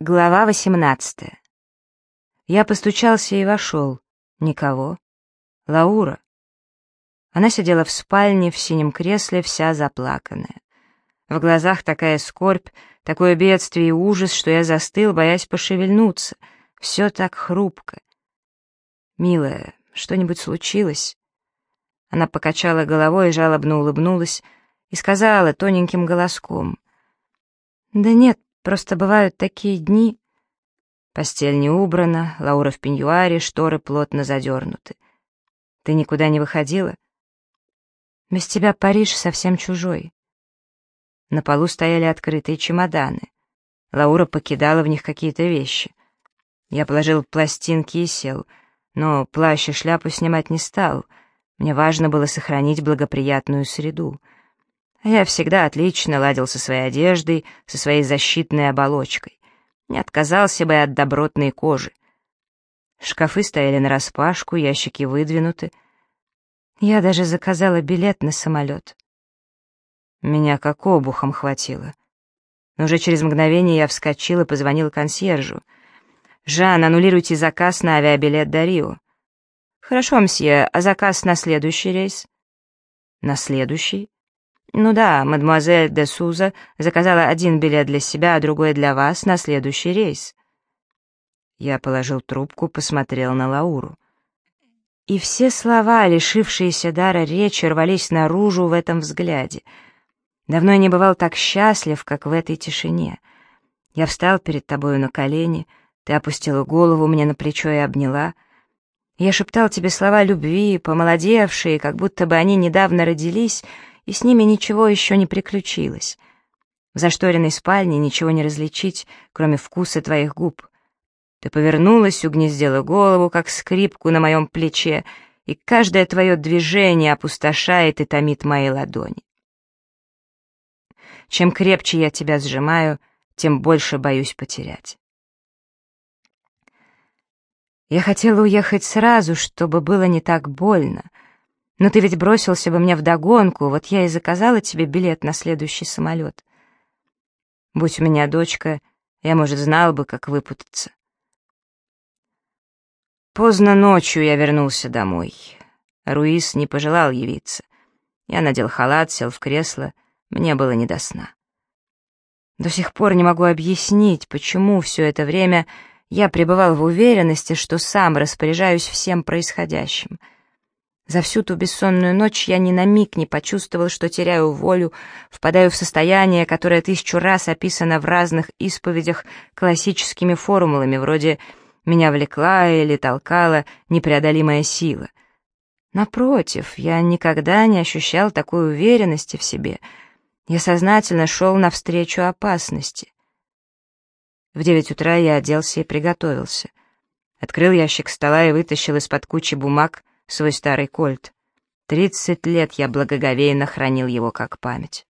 Глава 18. Я постучался и вошел. Никого. Лаура. Она сидела в спальне, в синем кресле, вся заплаканная. В глазах такая скорбь, такое бедствие и ужас, что я застыл, боясь пошевельнуться. Все так хрупко. «Милая, что-нибудь случилось?» Она покачала головой и жалобно улыбнулась и сказала тоненьким голоском. «Да нет, Просто бывают такие дни. Постель не убрана, Лаура в пеньюаре, шторы плотно задернуты. Ты никуда не выходила? Без тебя Париж совсем чужой. На полу стояли открытые чемоданы. Лаура покидала в них какие-то вещи. Я положил пластинки и сел, но плащ и шляпу снимать не стал. Мне важно было сохранить благоприятную среду — я всегда отлично ладил со своей одеждой, со своей защитной оболочкой. Не отказался бы от добротной кожи. Шкафы стояли нараспашку, ящики выдвинуты. Я даже заказала билет на самолет. Меня как обухом хватило. Но уже через мгновение я вскочил и позвонил консьержу. «Жан, аннулируйте заказ на авиабилет до Рио». «Хорошо, мсье, а заказ на следующий рейс?» «На следующий?» «Ну да, мадемуазель де Суза заказала один билет для себя, а другой для вас на следующий рейс». Я положил трубку, посмотрел на Лауру. И все слова, лишившиеся дара речи, рвались наружу в этом взгляде. Давно я не бывал так счастлив, как в этой тишине. Я встал перед тобою на колени, ты опустила голову мне на плечо и обняла. Я шептал тебе слова любви, помолодевшие, как будто бы они недавно родились — и с ними ничего еще не приключилось. В зашторенной спальне ничего не различить, кроме вкуса твоих губ. Ты повернулась, угнездила голову, как скрипку на моем плече, и каждое твое движение опустошает и томит мои ладони. Чем крепче я тебя сжимаю, тем больше боюсь потерять. Я хотела уехать сразу, чтобы было не так больно, но ты ведь бросился бы мне вдогонку, вот я и заказала тебе билет на следующий самолет. Будь у меня дочка, я, может, знал бы, как выпутаться. Поздно ночью я вернулся домой. Руис не пожелал явиться. Я надел халат, сел в кресло, мне было не до сна. До сих пор не могу объяснить, почему все это время я пребывал в уверенности, что сам распоряжаюсь всем происходящим — за всю ту бессонную ночь я ни на миг не почувствовал, что теряю волю, впадаю в состояние, которое тысячу раз описано в разных исповедях классическими формулами, вроде «меня влекла» или «толкала непреодолимая сила». Напротив, я никогда не ощущал такой уверенности в себе. Я сознательно шел навстречу опасности. В девять утра я оделся и приготовился. Открыл ящик стола и вытащил из-под кучи бумаг свой старый кольт. Тридцать лет я благоговейно хранил его как память.